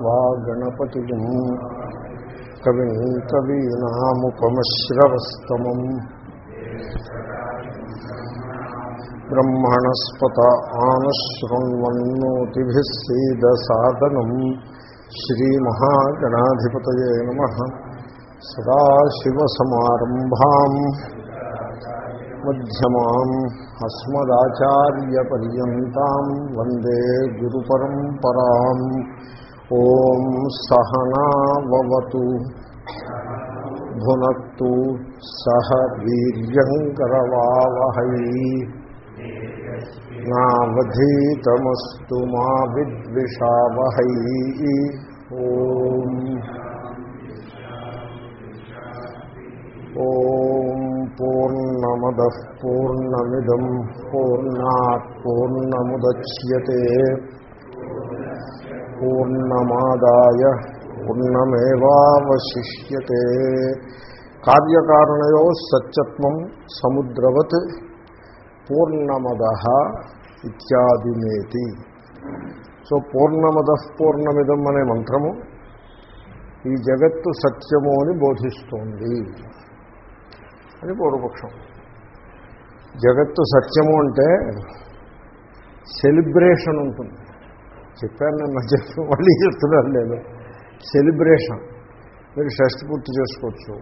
त्वा गणपतिम् कविम् कवीनामुपमश्रवस्तमम् ब्रह्मणस्पत आनशृण्वन्नोतिभिः सीदसादनम् श्रीमहागणाधिपतये नमः सदाशिवसमारम्भाम् मध्यमाम् अस्मदाचार्यपर्यन्ताम् वन्दे गुरुपरम्पराम् ॐ सहनावतु भुनक्तु सह वीर्यङ्करवावहै नावधीतमस्तु मा विद्विषावहै ॐ ॐ पूर्णमदः पूर्णमिदम् पूर्णात् पूर्णमुदच्यते పూర్ణమాదాయ పూర్ణమేవాశిష్యతే కార్యకారణయో సత్యత్వం సముద్రవత్ పూర్ణమద ఇత్యాదినేతి సో పూర్ణమద పూర్ణమిదం అనే మంత్రము ఈ జగత్తు సత్యము అని బోధిస్తోంది. అని పూర్వపక్షం. జగత్తు సత్యము అంటే సెలిబ్రేషన్ ఉంటుంది. చెప్పాను నేను చెప్పి మళ్ళీ చెప్తున్నాను నేను. సెలిబ్రేషన్ మీరు షష్టి పూర్తి చేసుకోవచ్చు.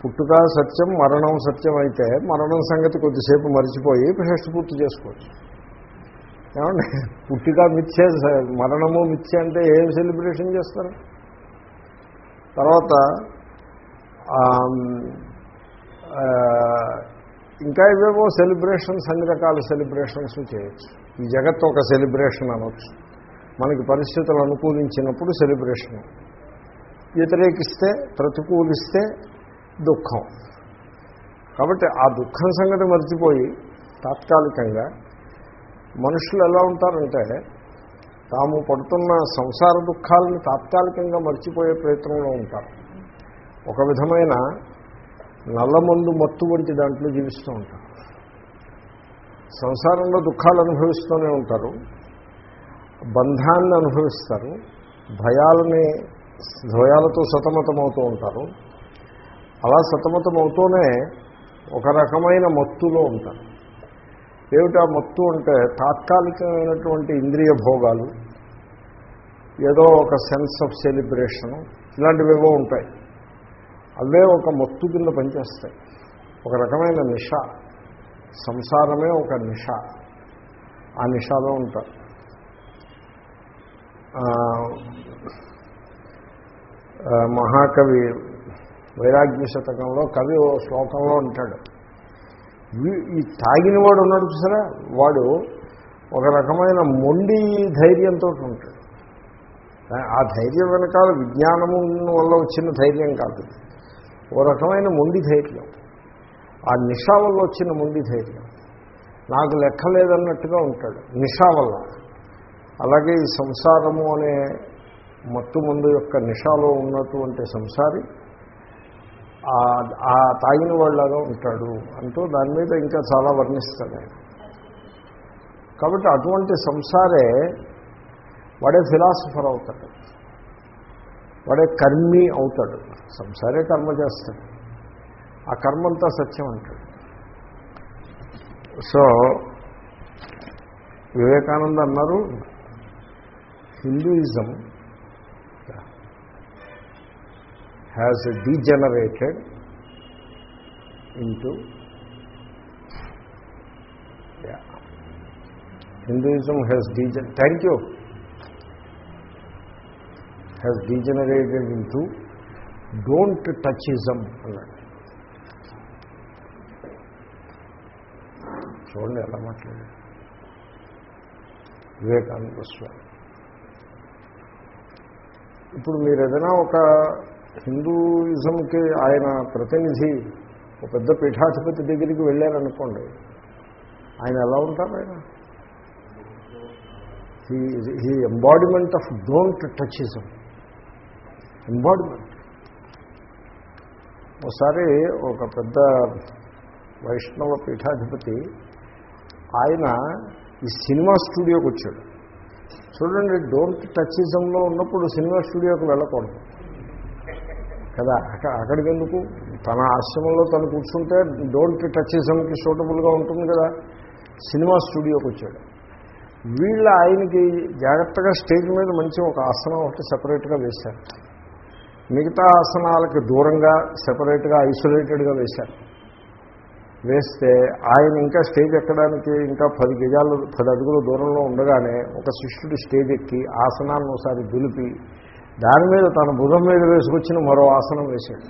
పుట్టుక సత్యం మరణం సత్యం అయితే మరణం సంగతి కొద్దిసేపు మర్చిపోయి షష్టి పూర్తి చేసుకోవచ్చు. ఏమండి? పుట్టుక మిథ్యే మరణము మిథ్య అంటే ఏం సెలిబ్రేషన్ చేస్తారు? తర్వాత ఇంకా ఇవేవో సెలబ్రేషన్స్ అన్ని రకాల సెలబ్రేషన్స్ చేయొచ్చు. ఈ జగత్తు ఒక సెలబ్రేషన్ అనొచ్చు. మనకి పరిస్థితులు అనుకూలించినప్పుడు సెలబ్రేషన్. వ్యతిరేకిస్తే ప్రతికూలిస్తే దుఃఖం. కాబట్టి ఆ దుఃఖం సంగతి మర్చిపోయి తాత్కాలికంగా మనుషులు ఎలా ఉంటారంటే తాము పడుతున్న సంసార దుఃఖాలను తాత్కాలికంగా మర్చిపోయే ప్రయత్నంలో ఉంటారు. ఒక విధమైన నల్లమందు మత్తు వంటి దాంట్లో జీవిస్తూ ఉంటారు. సంసారంలో దుఃఖాలు అనుభవిస్తూనే ఉంటారు బంధాన్ని అనుభవిస్తారు భయాలని భయాలతో సతమతమవుతూ ఉంటారు. అలా సతమతమవుతూనే ఒక రకమైన మత్తులో ఉంటారు. ఏమిటా మత్తు అంటే తాత్కాలికమైనటువంటి ఇంద్రియ భోగాలు ఏదో ఒక సెన్స్ ఆఫ్ సెలబ్రేషను ఇలాంటివేవో ఉంటాయి. అవే ఒక మత్తు కింద పనిచేస్తాయి. ఒక రకమైన నిష. సంసారమే ఒక నిష. ఆ నిషాలో ఉంటారు మహాకవి వైరాగ్య శతకంలో కవి ఓ శ్లోకంలో ఉంటాడు. ఈ తాగిన వాడు ఉన్నాడు చూసారా? వాడు ఒక రకమైన మొండి ధైర్యంతో ఉంటాడు. ఆ ధైర్యం వెనకాల విజ్ఞానము వల్ల వచ్చిన ధైర్యం కాదు. ఓ రకమైన మొండి ధైర్యం. ఆ నిషా వల్ల వచ్చిన ముందు ధైర్యం. నాకు లెక్కలేదన్నట్టుగా ఉంటాడు. నిషా వల్ల అలాగే ఈ సంసారము అనే మత్తు మందు యొక్క నిషాలో ఉన్నటువంటి సంసారి ఆ తాగిన వాళ్ళలాగా ఉంటాడు అంటూ దాని మీద ఇంకా చాలా వర్ణిస్తాడు ఆయన. కాబట్టి అటువంటి సంసారే వాడే ఫిలాసఫర్ అవుతాడు. వాడే కర్మి అవుతాడు. సంసారే కర్మ చేస్తాడు. ఆ కర్మంతా సత్యం అంటాడు. సో వివేకానంద అన్నారు Hinduism has degenerated into Hinduism has degen thank you has degenerated into don't touchism అన్నాడు చూడండి ఎలా మాట్లాడారు. వివేకానంద స్వామి. ఇప్పుడు మీరు ఏదైనా ఒక హిందూయిజంకి ఆయన ప్రతినిధి ఒక పెద్ద పీఠాధిపతి దగ్గరికి వెళ్ళారనుకోండి ఆయన ఎలా ఉంటారు ఆయన? He embodiment of don't touchism embodiment ఒకసారి ఒక పెద్ద వైష్ణవ పీఠాధిపతి ఆయన ఈ సినిమా స్టూడియోకి వచ్చాడు. చూడండి డోంట్ టచ్చిజంలో ఉన్నప్పుడు సినిమా స్టూడియోకి వెళ్ళకూడదు. కదా అక్కడ అక్కడికి ఎందుకు తన ఆశ్రమంలో తను కూర్చుంటే డోంట్ టచ్చిజంకి సూటబుల్గా ఉంటుంది కదా. సినిమా స్టూడియోకి వచ్చాడు. వీళ్ళ ఆయనకి జాగ్రత్తగా స్టేజ్ మీద మంచి ఒక ఆసనం ఒకటి సపరేట్గా వేశారు. మిగతా ఆసనాలకి దూరంగా సెపరేట్గా ఐసోలేటెడ్గా వేశారు. వేస్తే ఆయన ఇంకా స్టేజ్ ఎక్కడానికి ఇంకా పది గజాలు పది అడుగుల దూరంలో ఉండగానే ఒక శిష్యుడు స్టేజ్ ఎక్కి ఆసనాన్ని ఒకసారి దులిపి దాని మీద తన భుజం మీద వేసుకొచ్చిన మరో ఆసనం వేశాడు.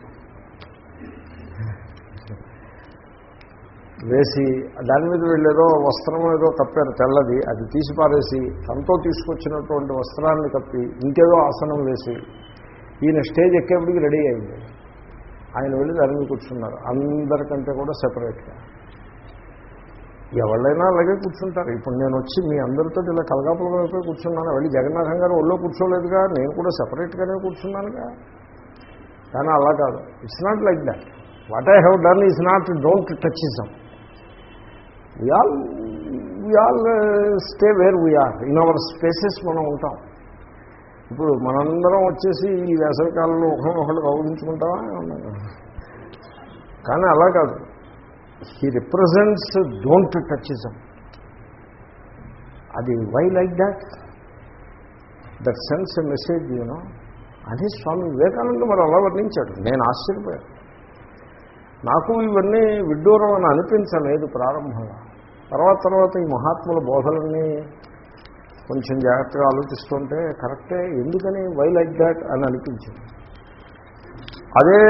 వేసి దాని మీద వెళ్ళేదో వస్త్రం ఏదో కప్పారు తెల్లది అది తీసి పారేసి తనతో తీసుకొచ్చినటువంటి వస్త్రాన్ని కప్పి ఇంకేదో ఆసనం వేసి ఈయన స్టేజ్ ఎక్కేప్పటికి రెడీ అయింది. ఆయన వెళ్ళి దాని మీద కూర్చున్నారు. అందరికంటే కూడా సెపరేట్గా ఎవళ్ళైనా అలాగే కూర్చుంటారు. ఇప్పుడు నేను వచ్చి మీ అందరితో ఇలా కలగాపులగా అయిపోయి కూర్చున్నాను. వెళ్ళి జగన్నాథం గారు ఒళ్ళో కూర్చోలేదుగా నేను కూడా సపరేట్గానే కూర్చున్నానుగా. కానీ అలా కాదు. It's not like that what I have done is not don't touch ism we we all we all stay where we are in our spaces మనం ఉంటాం. ఇప్పుడు మనందరం వచ్చేసి ఈ వేసవికాలంలో ఒకరిని ఒకళ్ళు గౌరవించుకుంటామా? కానీ అలా కాదు. హీ రిప్రజెంట్స్ డోంట్ టచ్చిజం అది why like that that sense message you know అని స్వామి వివేకానంద మరి అలా వర్ణించాడు. నేను ఆశ్చర్యపోయాను. నాకు ఇవన్నీ విడ్డూరం అని అనిపించలేదు ప్రారంభంగా తర్వాత తర్వాత ఈ మహాత్ముల బోధలన్నీ కొంచెం జాగ్రత్తగా ఆలోచిస్తుంటే కరెక్టే ఎందుకని వై లైక్ దాట్ అని అనిపించింది. అదే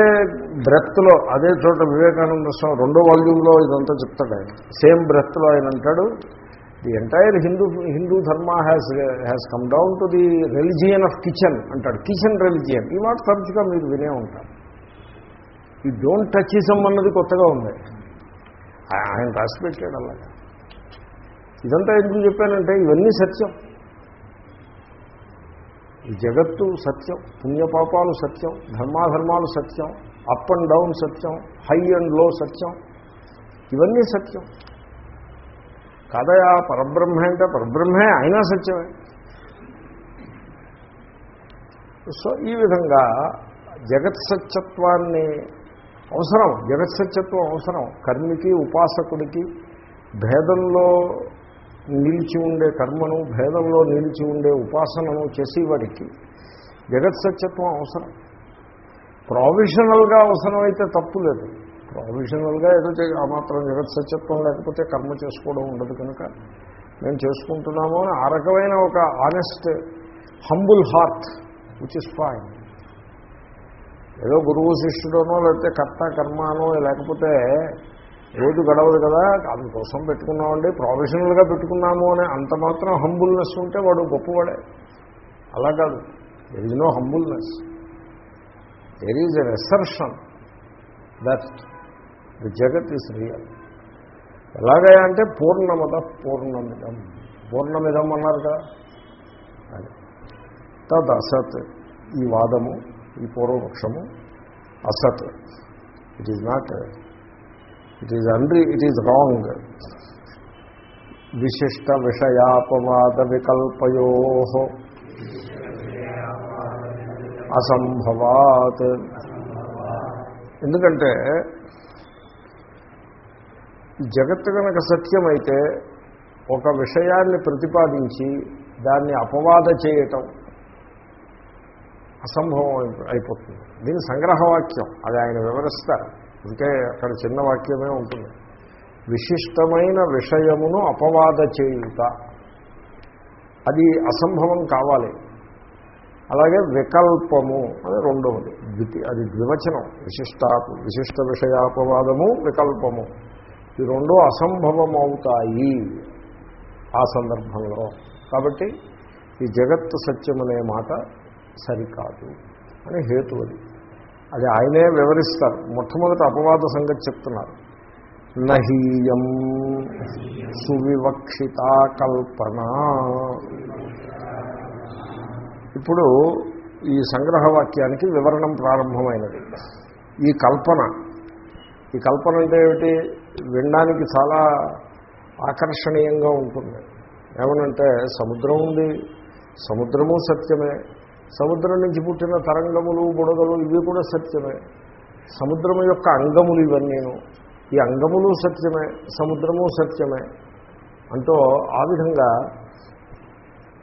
బ్రెత్లో అదే చోట వివేకానంద స్వామి రెండో వాల్యూమ్లో ఇదంతా చెప్తాడు ఆయన. సేమ్ బ్రెత్లో ఆయన అంటాడు the entire Hindu Hindu dharma has has come down to the religion of kitchen అంటాడు. కిచెన్ రెలిజియన్ ఈ మాట తరచుగా మీరు వినే ఉంటారు. ఈ డోంట్ టచ్చిజం అన్నది కొత్తగా ఉంది. ఆయన రాసి పెట్టాడు అలాగా. ఇదంతా ఎందుకు చెప్పానంటే ఇవన్నీ సత్యం. ఈ జగత్తు సత్యం పుణ్యపాపాలు సత్యం ధర్మాధర్మాలు సత్యం అప్ అండ్ డౌన్ సత్యం హై అండ్లో సత్యం. ఇవన్నీ సత్యం. కాదయా పరబ్రహ్మ అంటే పరబ్రహ్మే అయినా సత్యమే. సో ఈ విధంగా జగత్ సత్యత్వాన్ని అవసరం జగత్ సత్యత్వం అవసరం. కర్మికి ఉపాసకుడికి భేదంలో నిలిచి ఉండే కర్మను భేదంలో నిలిచి ఉండే ఉపాసనను చేసేవాడికి జగత్ సత్యత్వం అవసరం. ప్రావిషనల్గా అవసరమైతే తప్పు లేదు. ప్రావిషనల్గా ఏదో ఆ మాత్రం జగత్ సత్యత్వం లేకపోతే కర్మ చేసుకోవడం ఉండదు కనుక మేము చేసుకుంటున్నాము అని ఆ రకమైన ఒక honest humble heart which is fine ఏదో గురువు శిష్యుడనో లేకపోతే కర్త కర్మానో లేకపోతే రోజు గడవదు కదా అందుకోసం పెట్టుకున్నామండి ప్రొఫెషనల్గా పెట్టుకున్నాము అని అంత మాత్రం హంబుల్నెస్ ఉంటే వాడు గొప్పవాడే. అలా కాదు. There is no humbleness there is an assertion that the జగత్ ఈస్ రియల్ ఎలాగయా అంటే పూర్ణమద పూర్ణమిదం. పూర్ణమిదం అన్నారు కదా. అది. తద్ అసత్ ఈ వాదము ఈ పూర్వపక్షము అసత్. It is not it is unre it is wrong విశిష్ట విషయాపవాద వికల్పయో అసంభవాత్ ఎందుకంటే జగత్తు కనుక సత్యమైతే ఒక విషయాన్ని ప్రతిపాదించి దాన్ని అపవాద చేయటం అసంభవం అయిపోతుంది దీని సంగ్రహవాక్యం అది ఆయన వివరిస్తారు ఇంకే అక్కడ చిన్న వాక్యమే ఉంటుంది. విశిష్టమైన విషయమును అపవాద చేయుట. అది అసంభవం కావాలి. అలాగే వికల్పము అది రెండవది. ద్వితి అది ద్వివచనం. విశిష్ట విశిష్ట విషయాపవాదము వికల్పము. ఈ రెండు అసంభవం అవుతాయి ఆ సందర్భంలో. కాబట్టి ఈ జగత్తు సత్యం అనే మాట సరికాదు. అని హేతు అది అది ఆయనే వివరిస్తారు. మొట్టమొదటి అపవాద సంగతి చెప్తున్నారు. నహీయం సువివక్షిత కల్పన. ఇప్పుడు ఈ సంగ్రహవాక్యానికి వివరణం ప్రారంభమైనది. ఈ కల్పన. ఈ కల్పన అంటే ఏమిటి? వినడానికి చాలా ఆకర్షణీయంగా ఉంటుంది. ఏమనంటే సముద్రం ఉంది. సముద్రము సత్యమే. సముద్రం నుంచి పుట్టిన తరంగములు బుడగలు ఇవి కూడా సత్యమే. సముద్రము యొక్క అంగములు ఇవన్నీను. ఈ అంగములు సత్యమే సముద్రము సత్యమే. అంటూ ఆ విధంగా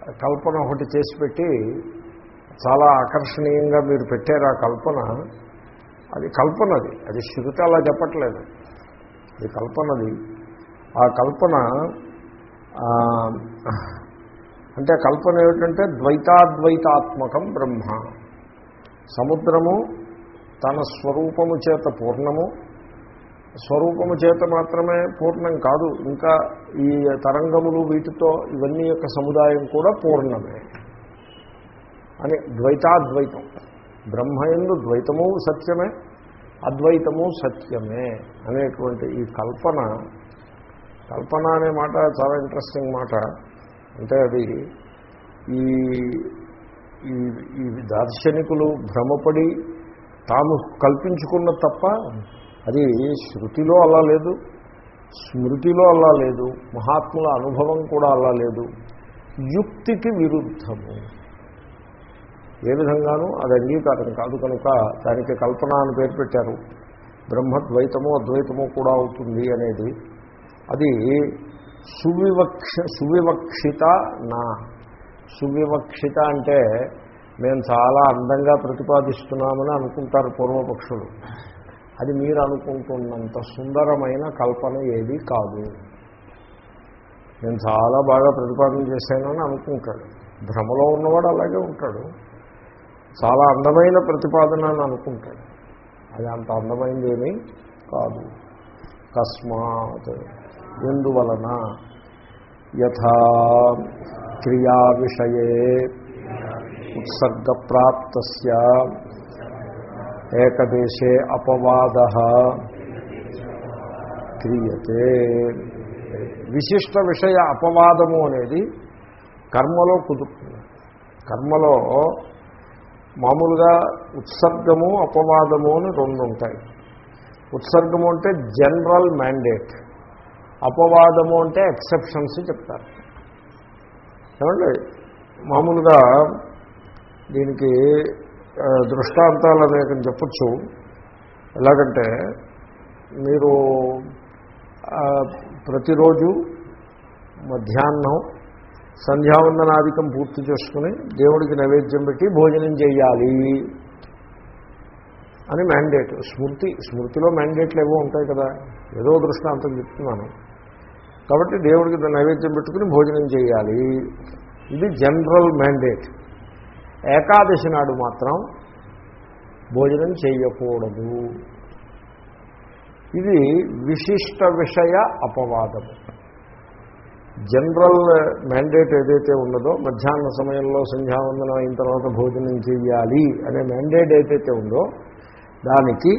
కల్పన ఒకటి చేసి పెట్టి చాలా ఆకర్షణీయంగా మీరు పెట్టారు ఆ కల్పన. అది కల్పనది. అది శృతి అలా చెప్పట్లేదు. అది కల్పనది. ఆ కల్పన అంటే కల్పన ఏమిటంటే ద్వైతాద్వైతాత్మకం బ్రహ్మ. సముద్రము తన స్వరూపము చేత పూర్ణము. స్వరూపము చేత మాత్రమే పూర్ణం కాదు. ఇంకా ఈ తరంగములు వీటితో ఇవన్నీ యొక్క సముదాయం కూడా పూర్ణమే. అని ద్వైతాద్వైతం. బ్రహ్మయందు ద్వైతము సత్యమే అద్వైతము సత్యమే అనేటువంటి ఈ కల్పన. కల్పన అనే మాట చాలా ఇంట్రెస్టింగ్ మాట. అంటే అది ఈ ఈ ఈ దార్శనికులు భ్రమపడి తాము కల్పించుకున్న తప్ప అది శృతిలో అలా లేదు స్మృతిలో అలా లేదు మహాత్ముల అనుభవం కూడా అలా లేదు. యుక్తికి విరుద్ధము. ఏ విధంగానూ అది అంగీకారం కాదు కనుక దానికి కల్పన అని పేరు పెట్టారు. బ్రహ్మద్వైతము అద్వైతము కూడా అవుతుంది అనేది. అది సువివక్ష సువివక్షిత నా. సువివక్షిత అంటే మేము చాలా అందంగా ప్రతిపాదిస్తున్నామని అనుకుంటారు పూర్వపక్షులు. అది మీరు అనుకుంటున్నంత సుందరమైన కల్పన ఏది కాదు. నేను చాలా బాగా ప్రతిపాదన చేశానని అనుకుంటాడు. భ్రమలో ఉన్నవాడు అలాగే ఉంటాడు. చాలా అందమైన ప్రతిపాదన అని అనుకుంటాడు. అది అంత అందమైనది ఏమీ కాదు. కస్మాత్ ఎందువలన? యథా క్రియా విషయే ఉత్సర్గప్రాప్త ఏకదేశే అపవాద క్రియతే. విశిష్ట విషయ అపవాదము అనేది కర్మలో కుదురుతుంది. కర్మలో మామూలుగా ఉత్సర్గము అపవాదము అని రెండు ఉంటాయి ఉత్సర్గము అంటే జనరల్ మ్యాండేట్. అపవాదము అంటే ఎక్సెప్షన్స్ చెప్తారు. ఏమండి? మామూలుగా దీనికి దృష్టాంతాలు అనేకం చెప్పచ్చు. ఎలాగంటే మీరు ప్రతిరోజు మధ్యాహ్నం సంధ్యావందనాధికం పూర్తి చేసుకుని దేవుడికి నైవేద్యం పెట్టి భోజనం చేయాలి అని మ్యాండేట్. స్మృతి స్మృతిలో మ్యాండేట్లు ఏవో ఉంటాయి కదా. ఏదో దృష్టాంతం చెప్తున్నాను. కాబట్టి దేవుడికి నైవేద్యం పెట్టుకుని భోజనం చేయాలి. ఇది జనరల్ మ్యాండేట్. ఏకాదశి నాడు మాత్రం భోజనం చేయకూడదు. ఇది విశిష్ట విషయ అపవాదం. జనరల్ మ్యాండేట్ ఏదైతే ఉన్నదో మధ్యాహ్న సమయంలో సంధ్యావందనం అయిన తర్వాత భోజనం చేయాలి అనే మ్యాండేట్ ఏదైతే ఉందో దానికి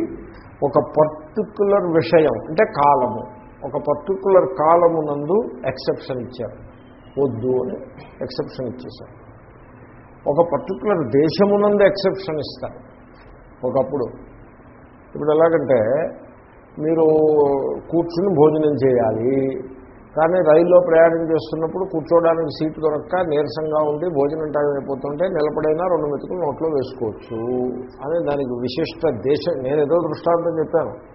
ఒక పర్టికులర్ విషయం అంటే కాలము. ఒక పర్టికులర్ కాలమునందు ఎక్సెప్షన్ ఇచ్చారు. వద్దు అని ఎక్సెప్షన్ ఇచ్చేశారు. ఒక పర్టికులర్ దేశమునందు ఎక్సెప్షన్ ఇస్తారు. ఒకప్పుడు. ఇప్పుడు ఎలాగంటే మీరు కూర్చుని భోజనం చేయాలి కానీ రైల్లో ప్రయాణం చేస్తున్నప్పుడు కూర్చోవడానికి సీటు దొరక్క నీరసంగా ఉండి భోజనం టైం అయిపోతుంటే నిలబడైనా రెండు మెతుకులు నోట్లో వేసుకోవచ్చు. అని దానికి విశిష్ట దేశం నేను ఏదో దృష్టాంతం చెప్పాను.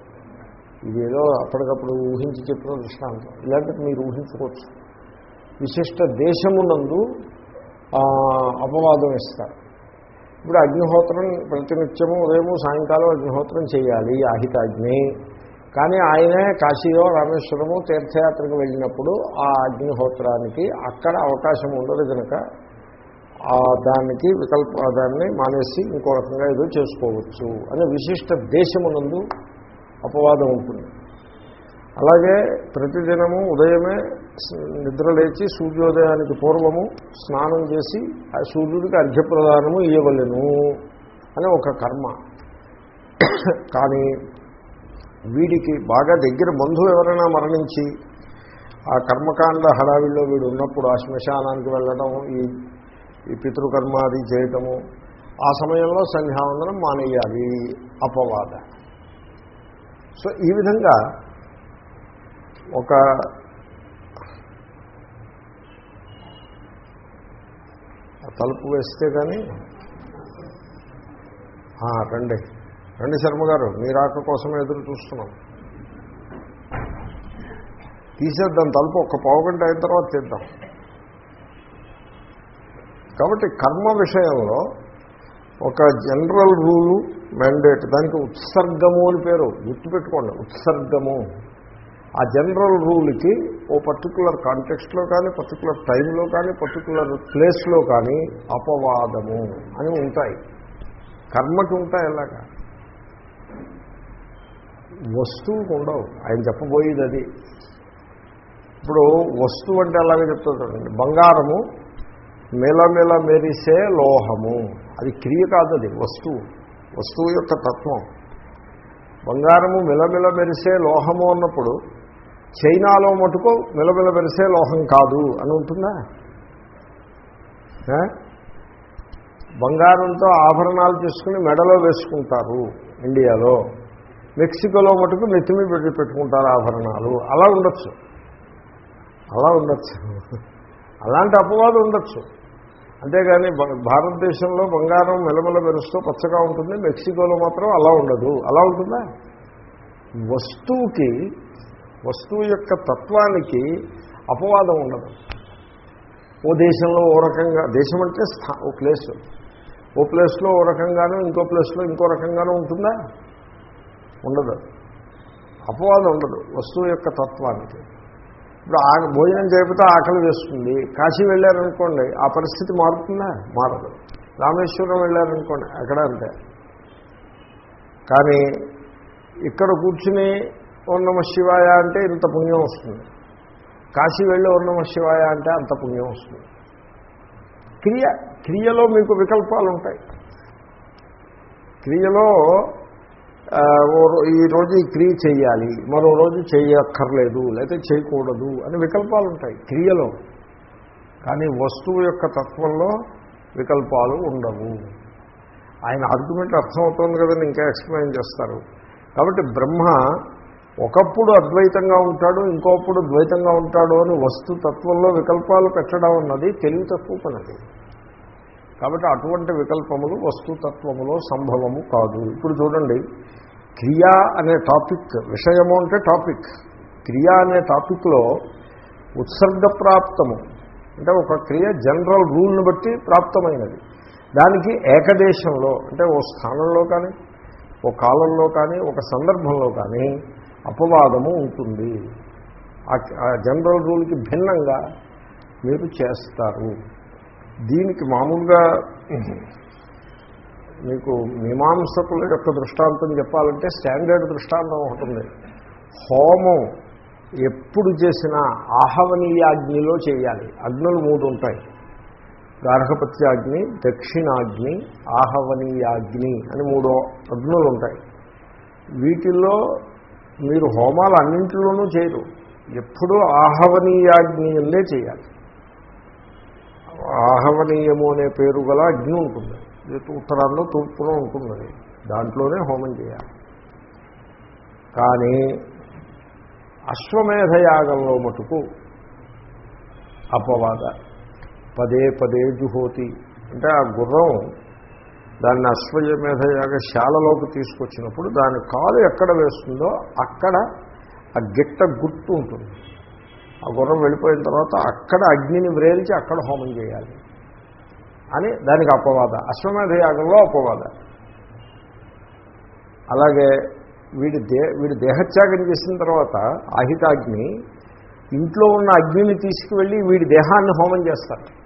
ఇదేదో ఏదో అప్పటికప్పుడు ఊహించి చెప్పిన దృష్టాంతం. ఇలాంటిది మీరు ఊహించుకోవచ్చు. విశిష్ట దేశమునందు అపవాదం ఇస్తారు ఇప్పుడు అగ్నిహోత్రం ప్రతినిత్యము ఉదయము సాయంకాలం అగ్నిహోత్రం చేయాలి ఆహితాగ్ని. కానీ ఆయనే కాశీయో రామేశ్వరము తీర్థయాత్రకు వెళ్ళినప్పుడు ఆ అగ్నిహోత్రానికి అక్కడ అవకాశం ఉండదు కనుక ఆ దానికి వికల్ప దాన్ని మానేసి ఇంకో రకంగా ఏదో చేసుకోవచ్చు. అనే విశిష్ట దేశమునందు అపవాదం ఉంటుంది. అలాగే ప్రతిదినము ఉదయమే నిద్రలేచి నిద్ర లేచి సూర్యోదయానికి పూర్వము స్నానం చేసి ఆ సూర్యుడికి అర్ఘ్యప్రదానము ఇవ్వలేను అనే ఒక కర్మ. కానీ వీడికి బాగా దగ్గర బంధువు ఎవరైనా మరణించి ఆ కర్మకాండ హడావిల్లో వీడు ఉన్నప్పుడు ఆ శ్మశానానికి వెళ్ళడం ఈ ఈ పితృకర్మ అది చేయటము ఆ సమయంలో సంధ్యావందనం మానేయాలి. అపవాద. సో ఈ విధంగా ఒక తలుపు వేస్తే కానీ రండి. రండి శర్మ గారు మీ రాక కోసం ఎదురు చూస్తున్నాం. తీసేద్దాం తలుపు ఒక్క పావు గంట అయిన తర్వాత తీద్దాం. కాబట్టి కర్మ విషయంలో ఒక జనరల్ రూలు మ్యాండేట్ దానికి ఉత్సర్గము అని పేరు. గుర్తుపెట్టుకోండి ఉత్సర్గము. ఆ జనరల్ రూల్కి ఓ పర్టికులర్ కాంటెక్స్ట్లో కానీ పర్టికులర్ టైంలో కానీ పర్టికులర్ ప్లేస్లో కానీ అపవాదము అని ఉంటాయి. కర్మకి ఉంటాయి ఎలాగా? వస్తువుకు ఉండవు. ఆయన చెప్పబోయేది అది ఇప్పుడు వస్తువు అంటే అలాగే చెప్తుంటాడండి బంగారము మేళమేళ మెరిసే లోహము. అది క్రియ కాదు అది వస్తువు. వస్తువు యొక్క తత్వం. బంగారము మిలమిల మెరిసే లోహము అన్నప్పుడు చైనాలో మటుకు మిలమిల మెరిసే లోహం కాదు అని ఉంటుందా? బంగారంతో ఆభరణాలు చేసుకుని మెడలో వేసుకుంటారు ఇండియాలో. మెక్సికోలో మటుకు నెత్తిమి పెట్టి పెట్టుకుంటారు ఆభరణాలు. అలా ఉండొచ్చు. అలా ఉండొచ్చు. అలాంటి అపవాదం ఉండొచ్చు. అంతేగాని భారతదేశంలో బంగారం మెలమెల మెరుస్తూ పచ్చగా ఉంటుంది మెక్సికోలో మాత్రం అలా ఉండదు. అలా ఉంటుందా? వస్తువుకి వస్తువు యొక్క తత్వానికి అపవాదం ఉండదు. ఓ దేశంలో ఓ రకంగా దేశం అంటే స్థా ఓ ప్లేస్. ఓ ప్లేస్లో ఓ రకంగానూ ఇంకో ప్లేస్లో ఇంకో రకంగానూ ఉంటుందా? ఉండదు. అపవాదం ఉండదు వస్తువు యొక్క తత్వానికి. ఇప్పుడు ఆ భోజనం చేయకపోతే ఆకలి వేస్తుంది. కాశీ వెళ్ళారనుకోండి ఆ పరిస్థితి మారుతుందా? మారదు. రామేశ్వరం వెళ్ళారనుకోండి అక్కడ అంతే. కానీ ఇక్కడ కూర్చుని ఓర్ణమ శివాయ అంటే ఇంత పుణ్యం వస్తుంది. కాశీ వెళ్ళి ఓర్ణమ శివాయ అంటే అంత పుణ్యం వస్తుంది. క్రియ క్రియలో మీకు వికల్పాలు ఉంటాయి క్రియలో ఈ రోజు ఈ క్రియ చేయాలి మరో రోజు చేయక్కర్లేదు లేకపోతే చేయకూడదు అని వికల్పాలు ఉంటాయి క్రియలో. కానీ వస్తువు యొక్క తత్వంలో వికల్పాలు ఉండవు. ఆయన ఆర్గ్యుమెంట్ అర్థమవుతుంది కదండి ఇంకా ఎక్స్ప్లెయిన్ చేస్తారు. కాబట్టి బ్రహ్మ ఒకప్పుడు అద్వైతంగా ఉంటాడు ఇంకోప్పుడు ద్వైతంగా ఉంటాడు అని వస్తు తత్వంలో వికల్పాలు పెట్టడం అన్నది తెలివి తక్కువ పనది కాబట్టి అటువంటి వికల్పములు వస్తుతత్వములో సంభవము కాదు. ఇప్పుడు చూడండి క్రియ అనే టాపిక్ విషయము అంటే టాపిక్. క్రియ అనే టాపిక్లో ఉత్సర్గ ప్రాప్తము అంటే ఒక క్రియ జనరల్ రూల్ని బట్టి ప్రాప్తమైనది. దానికి ఏకదేశంలో అంటే ఓ స్థానంలో కానీ ఓ కాలంలో కానీ ఒక సందర్భంలో కానీ అపవాదము ఉంటుంది. ఆ- ఆ జనరల్ రూల్కి భిన్నంగా మీరు చేస్తారు. దీనికి మామూలుగా మీకు మీమాంసకుల యొక్క దృష్టాంతం చెప్పాలంటే స్టాండర్డ్ దృష్టాంతం ఒకటి ఉంది. హోమం ఎప్పుడు చేసినా ఆహవనీయాగ్నిలో చేయాలి. అగ్నులు మూడు ఉంటాయి. గార్హపత్యాగ్ని దక్షిణాగ్ని ఆహవనీయాగ్ని అని మూడు అగ్నులు ఉంటాయి. వీటిల్లో మీరు హోమాలు అన్నింటిలోనూ చేయరు. ఎప్పుడూ ఆహవనీయాగ్ని చేయాలి. ఆహవనీయము అనే పేరు గల అగ్ని ఉంటుంది. ఇది ఉత్తరాల్లో తూర్పులో ఉంటుంది దాంట్లోనే హోమం చేయాలి. కానీ అశ్వమేధయాగంలో మటుకు అపవాద పదే పదే జుహోతి. అంటే ఆ గుర్రం దాన్ని అశ్వమేధయాగ శాలలోకి తీసుకొచ్చినప్పుడు దాని కాలు ఎక్కడ వేస్తుందో అక్కడ ఆ గిట్ట గుర్తు ఉంటుంది. ఆ గుర్రం వెళ్ళిపోయిన తర్వాత అక్కడ అగ్నిని వ్రేల్చి అక్కడ హోమం చేయాలి. అని దానికి అపవాద. అశ్వమేధ యాగంలో అపవాద. అలాగే వీడి దే వీడి దేహత్యాగం చేసిన తర్వాత ఆహితాగ్ని ఇంట్లో ఉన్న అగ్నిని తీసుకువెళ్ళి వీడి దేహాన్ని హోమం చేస్తారు.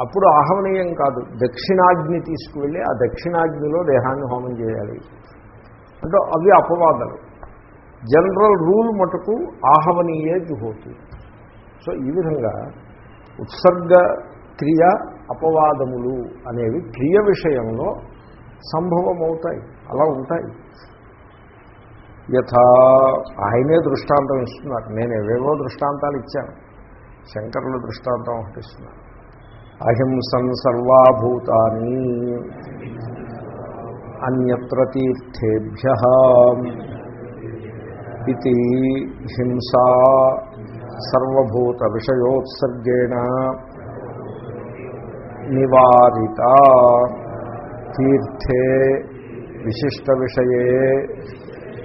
అప్పుడు ఆహవనీయం కాదు. దక్షిణాగ్ని తీసుకువెళ్ళి ఆ దక్షిణాగ్నిలో దేహాన్ని హోమం చేయాలి. అంటే అవి అపవాదాలు. జనరల్ రూల్ మటుకు ఆహవనీయే జుహోతి. సో ఈ విధంగా ఉత్సర్గ క్రియ అపవాదములు అనేవి క్రియ విషయంలో సంభవమవుతాయి అలా ఉంటాయి. యథా ఆయనే దృష్టాంతం ఇస్తున్నారు. నేను ఏవేవో దృష్టాంతాలు ఇచ్చాను. శంకరుల దృష్టాంతం ఒకటి ఇస్తున్నారు. అహింసన్ సర్వాభూతాన్ని అన్యత్ర తీర్థేభ్య ఇది హింసా సర్వభూత విషయోత్సర్గేణ నివారిత తీర్థే విశిష్ట విషయే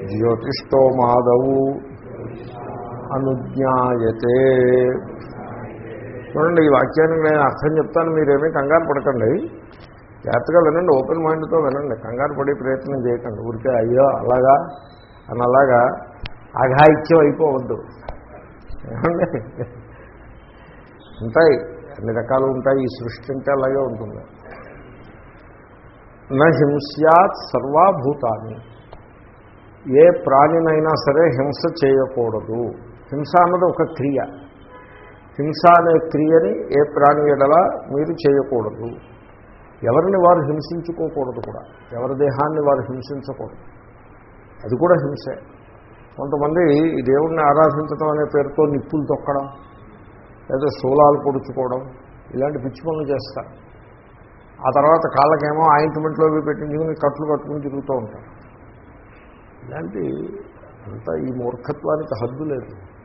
జ్యోతిష్టోమాదౌ అనుజ్ఞాయతే చూడండి ఈ వాక్యానికి నేను అర్థం చెప్తాను మీరేమీ కంగారు పడకండి. జాగ్రత్తగా వినండి ఓపెన్ మైండ్తో వినండి. కంగారు పడే ప్రయత్నం చేయకండి. ఊరికే అయ్యో అలాగా? అని అలాగా అఘాయిత్యం అయిపోవద్దు ఉంటాయి అన్ని రకాలు ఉంటాయి ఈ సృష్టి అంటే అలాగే ఉంటుంది. నా సర్వాభూతాన్ని. ఏ ప్రాణినైనా సరే హింస చేయకూడదు. హింస అన్నది ఒక క్రియ. హింస అనే క్రియని ఏ ప్రాణి ఎడల మీరు చేయకూడదు. ఎవరిని వారు హింసించుకోకూడదు కూడా. ఎవరి దేహాన్ని వారు హింసించకూడదు. అది కూడా హింసే. కొంతమంది ఈ దేవుణ్ణి ఆరాధించడం అనే పేరుతో నిప్పులు తొక్కడం లేదా శూలాలు పొడుచుకోవడం ఇలాంటి పిచ్చి పనులు చేస్తారు. ఆ తర్వాత కాళ్ళకేమో ఆయింట్మెంట్లో పెట్టించుకుని కట్లు కట్టుకుని తిరుగుతూ ఉంటారు. ఇలాంటి అంతా ఈ మూర్ఖత్వానికి హద్దు లేదు.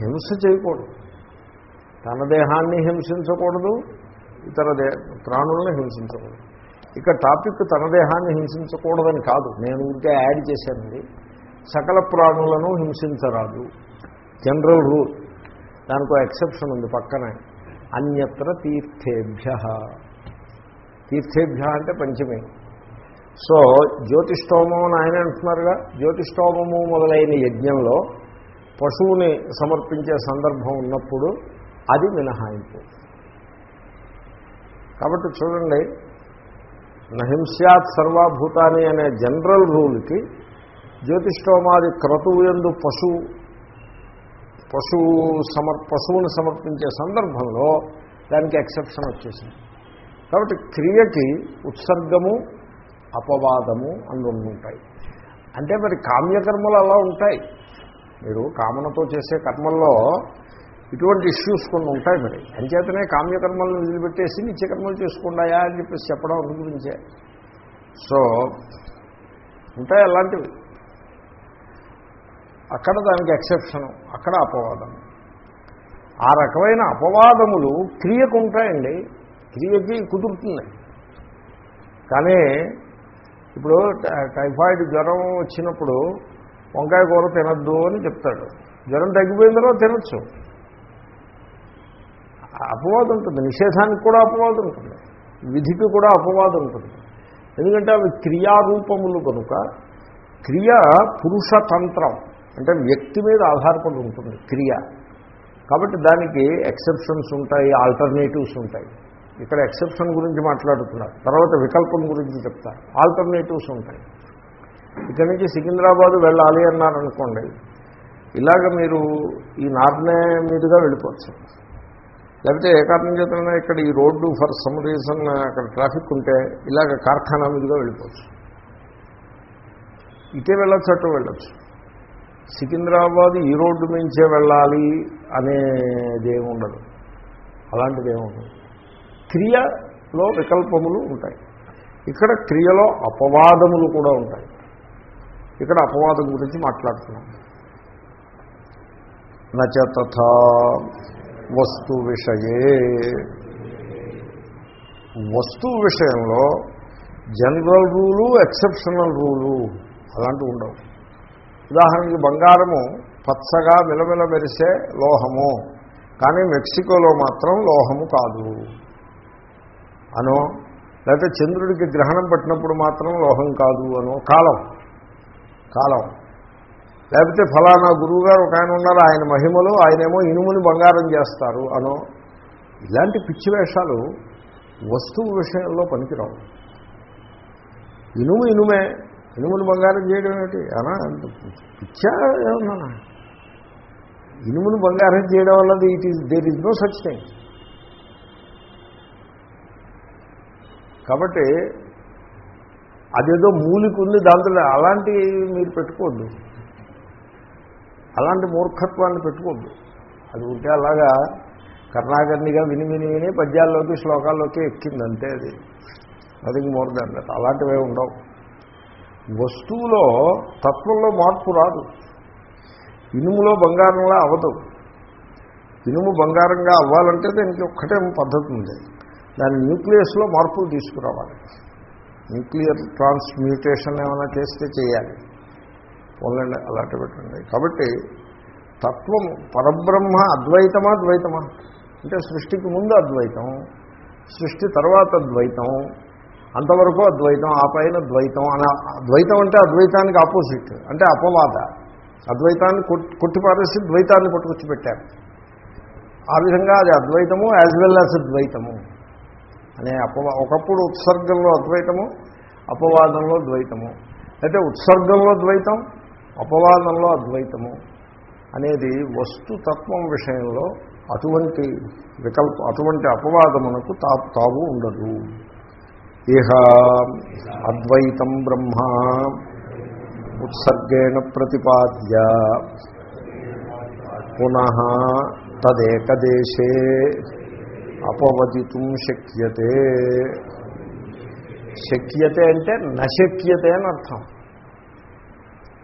హింస చేయకూడదు. తన దేహాన్ని హింసించకూడదు ఇతర దే ప్రాణులను హింసించకూడదు. ఇక టాపిక్ తన దేహాన్ని హింసించకూడదని కాదు. నేను ఉంటే యాడ్ చేశానండి. సకల ప్రాణులను హింసించరాదు. జనరల్ రూల్ దానికి ఎక్సెప్షన్ ఉంది పక్కనే. అన్యత్ర తీర్థేభ్య. తీర్థేభ్య అంటే పంచమి. సో జ్యోతిష్టోమం అని ఆయన అంటున్నారుగా. జ్యోతిష్టోమము మొదలైన యజ్ఞంలో పశువుని సమర్పించే సందర్భం ఉన్నప్పుడు అది మినహాయింపు. కాబట్టి చూడండి నహింస్యాత్ సర్వాభూతాని అనే జనరల్ రూల్కి జ్యోతిష్ఠోమాది క్రతువు ఎందు పశువు పశువు సమర్ పశువుని సమర్పించే సందర్భంలో దానికి ఎక్సెప్షన్ వచ్చేసింది. కాబట్టి క్రియకి ఉత్సర్గము అపవాదము అందు ఉంటాయి అంటే మరి కామ్యకర్మలు అలా ఉంటాయి. మీరు కామనతో చేసే కర్మల్లో ఇటువంటి ఇష్యూస్ కొన్ని ఉంటాయి మరి. అంచేతనే కామ్యకర్మలను వదిలిపెట్టేసి నిత్యకర్మలు చేసుకుండాయా అని చెప్పేసి చెప్పడం అందు గురించే. సో ఉంటాయి అలాంటివి. అక్కడ దానికి ఎక్సెప్షను అక్కడ అపవాదం. ఆ రకమైన అపవాదములు క్రియకు ఉంటాయండి. క్రియకి కుదురుతుంది. కానీ ఇప్పుడు టైఫాయిడ్ జ్వరం వచ్చినప్పుడు వంకాయ కూర తినద్దు అని చెప్తాడు. జ్వరం తగ్గిపోయిన తర్వాత తినచ్చు. అపవాదం ఉంటుంది. నిషేధానికి కూడా అపవాదం ఉంటుంది. విధికి కూడా అపవాదం ఉంటుంది. ఎందుకంటే అవి క్రియారూపములు కనుక క్రియ పురుషతంత్రం. అంటే వ్యక్తి మీద ఆధారపడి ఉంటుంది క్రియ. కాబట్టి దానికి ఎక్సెప్షన్స్ ఉంటాయి ఆల్టర్నేటివ్స్ ఉంటాయి. ఇక్కడ ఎక్సెప్షన్ గురించి మాట్లాడుతున్నారు తర్వాత వికల్పం గురించి చెప్తారు ఆల్టర్నేటివ్స్ ఉంటాయి. ఇక్కడి నుంచి సికింద్రాబాద్ వెళ్ళాలి అన్నారనుకోండి ఇలాగ మీరు ఈ నార్నే మీదుగా వెళ్ళిపోవచ్చు. లేకపోతే ఏ కారణం చేతనైనా ఇక్కడ ఈ రోడ్డు ఫర్ సమ్ రీజన్ అక్కడ ట్రాఫిక్ ఉంటే ఇలాగ కార్ఖానా మీదుగా వెళ్ళిపోవచ్చు. ఇటే వెళ్ళొచ్చు అటు వెళ్ళొచ్చు. సికింద్రాబాద్ ఈ రోడ్డు నుంచే వెళ్ళాలి అనేదేమి ఉండదు అలాంటిది ఏముండదు క్రియలో వికల్పములు ఉంటాయి. ఇక్కడ క్రియలో అపవాదములు కూడా ఉంటాయి. ఇక్కడ అపవాదం గురించి మాట్లాడుతున్నాం. నచ తథా వస్తు విషయే. వస్తువు విషయంలో జనరల్ రూలు ఎక్సెప్షనల్ రూలు అలాంటివి ఉండవు. ఉదాహరణకి బంగారము పచ్చగా మిలమిల మెరిసే లోహము కానీ మెక్సికోలో మాత్రం లోహము కాదు. అనో లేకపోతే చంద్రుడికి గ్రహణం పట్టినప్పుడు మాత్రం లోహం కాదు అనో కాలం కాలం. లేకపోతే ఫలానా గురువు గారు ఒక ఆయన ఉన్నారు ఆయన మహిమలు ఆయనేమో ఇనుముని బంగారం చేస్తారు అనో. ఇలాంటి పిచ్చి వేషాలు వస్తువు విషయంలో పనికిరావు. ఇనుము ఇనుమే ఇనుమును బంగారం చేయడం ఏమిటి? అనా పిచ్చా ఏమన్నా? ఇనుముని బంగారం చేయడం వల్ల it is there is no such thing కాబట్టి అదేదో మూలికి ఉంది దాంట్లో అలాంటి మీరు పెట్టుకోవద్దు. అలాంటి మూర్ఖత్వాన్ని పెట్టుకోవద్దు. అది ఉంటే అలాగా కర్ణాకర్ణిగా విని విని విని పద్యాల్లోకి శ్లోకాల్లోకి ఎక్కింది అంతే అది. అది మోర్ దాన్ దట్ అలాంటివే ఉండవు. వస్తువులో తత్వంలో మార్పు రాదు. ఇనుములో బంగారంలా అవ్వదు ఇనుము బంగారంగా అవ్వాలంటే దానికి ఒక్కటే పద్ధతి ఉంది. దాని న్యూక్లియస్లో మార్పులు తీసుకురావాలి. న్యూక్లియర్ ట్రాన్స్మ్యూటేషన్ ఏమైనా చేస్తే చేయాలి. పోలండి అలాంటి పెట్టండి. కాబట్టి తత్వం పరబ్రహ్మ అద్వైతమా ద్వైతమా అంటే సృష్టికి ముందు అద్వైతం సృష్టి తర్వాత ద్వైతం అంతవరకు అద్వైతం ఆ పైన ద్వైతం అన ద్వైతం అంటే అద్వైతానికి ఆపోజిట్ అంటే అపవాద. అద్వైతాన్ని కొట్టి కొట్టిపారేసి ద్వైతాన్ని పట్టుకొచ్చి పెట్టారు ఆ విధంగా అది అద్వైతము యాజ్ వెల్ యాజ్ ద్వైతము అనే అపవా ఒకప్పుడు ఉత్సర్గంలో అద్వైతము అపవాదంలో ద్వైతము. అయితే ఉత్సర్గంలో ద్వైతం అపవాదంలో అద్వైతము అనేది వస్తుతత్వం విషయంలో అటువంటి వికల్ప అటువంటి అపవాదమునకు తా తావు ఉండదు. ఇహ అద్వైతం బ్రహ్మ ఉత్సర్గేణ ప్రతిపాద్య. పునః తదేకదేశే అపవదితుం శక్యతే. శక్యతే అంటే నశక్యతే అని అర్థం.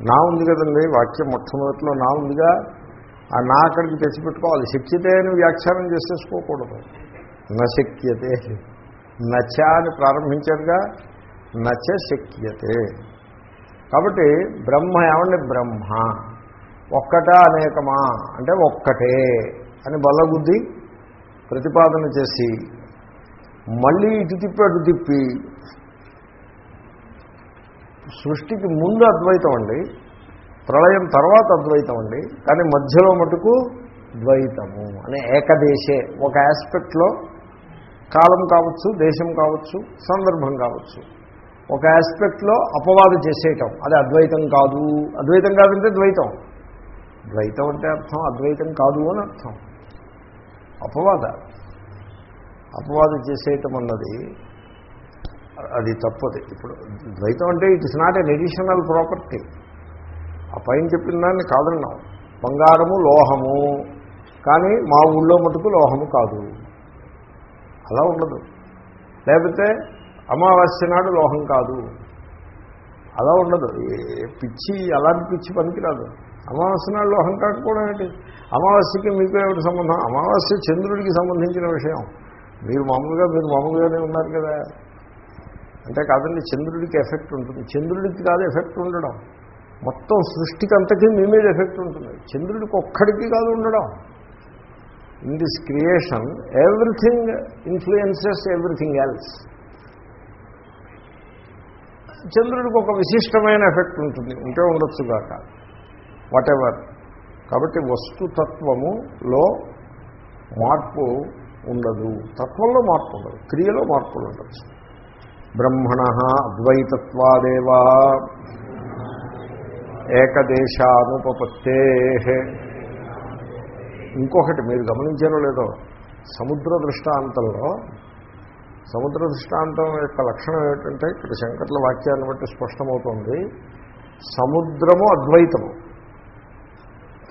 నా ఉంది కదండి వాక్యం మొట్టమొదటిలో నా ఉందిగా ఆ నా అక్కడికి తెచ్చిపెట్టుకోవాలి. శక్యతే అని వ్యాఖ్యానం చేసేసుకోకూడదు. నశక్యతే. నచ అని ప్రారంభించారుగా నచ శక్యతే. కాబట్టి బ్రహ్మ ఏమండి? బ్రహ్మ. ఒక్కటా అనేకమా? అంటే ఒక్కటే అని బల్లగుద్ది ప్రతిపాదన చేసి మళ్ళీ ఇటు తిప్పి అటు తిప్పి సృష్టికి ముందు అద్వైతం అండి ప్రళయం తర్వాత అద్వైతం అండి కానీ మధ్యలో మటుకు ద్వైతము అనే ఏకదేశే ఒక ఆస్పెక్ట్లో కాలం కావచ్చు దేశం కావచ్చు సందర్భం కావచ్చు. ఒక ఆస్పెక్ట్లో అపవాదం చేసేయటం. అది అద్వైతం కాదు. అద్వైతం కాదంటే ద్వైతం. ద్వైతం అంటే అర్థం అద్వైతం కాదు అని అర్థం. అపవాద. అపవాదం చేసేయటం అన్నది అది తప్పది. ఇప్పుడు ద్వైతం అంటే it is not an additional property ఆ పైన చెప్పిన దాన్ని కాదన్నాం. బంగారము లోహము. కానీ మా ఊళ్ళో మటుకు లోహము కాదు. అలా ఉండదు. లేకపోతే అమావాస్య నాడు లోహం కాదు. అలా ఉండదు. పిచ్చి అలాంటి పిచ్చి పనికిరాదు. అమావాస్య నాడు లోహం కాకపోవడం ఏంటి? అమావాస్యకి మీకు ఏమిటి సంబంధం? అమావాస్య చంద్రుడికి సంబంధించిన విషయం. మీరు మామూలుగా మీరు మామూలుగానే ఉన్నారు కదా. అంటే కాదండి చంద్రుడికి ఎఫెక్ట్ ఉంటుంది. చంద్రుడికి కాదు ఎఫెక్ట్ ఉండడం. మొత్తం సృష్టికి అంతకీ మీ మీద ఎఫెక్ట్ ఉంటుంది. చంద్రుడికి ఒక్కడికి కాదు ఉండడం. In this creation everything influences everything else చంద్రుడికి ఒక విశిష్టమైన ఎఫెక్ట్ ఉంటుంది. ఉంటే ఉండొచ్చుగాక వాట్ ఎవర్ కాబట్టి వస్తుతత్వములో మార్పు ఉండదు. తత్వంలో మార్పు ఉండదు. క్రియలో మార్పులు ఉండొచ్చు బ్రహ్మణ అద్వైతత్వాదేవా. ఏకదేశానుపపత్తే. ఇంకొకటి మీరు గమనించారో లేదో సముద్ర దృష్టాంతంలో సముద్ర దృష్టాంతం యొక్క లక్షణం ఏమిటంటే ఇక్కడ శంకర్ల వాక్యాన్ని బట్టి స్పష్టమవుతుంది సముద్రము అద్వైతము.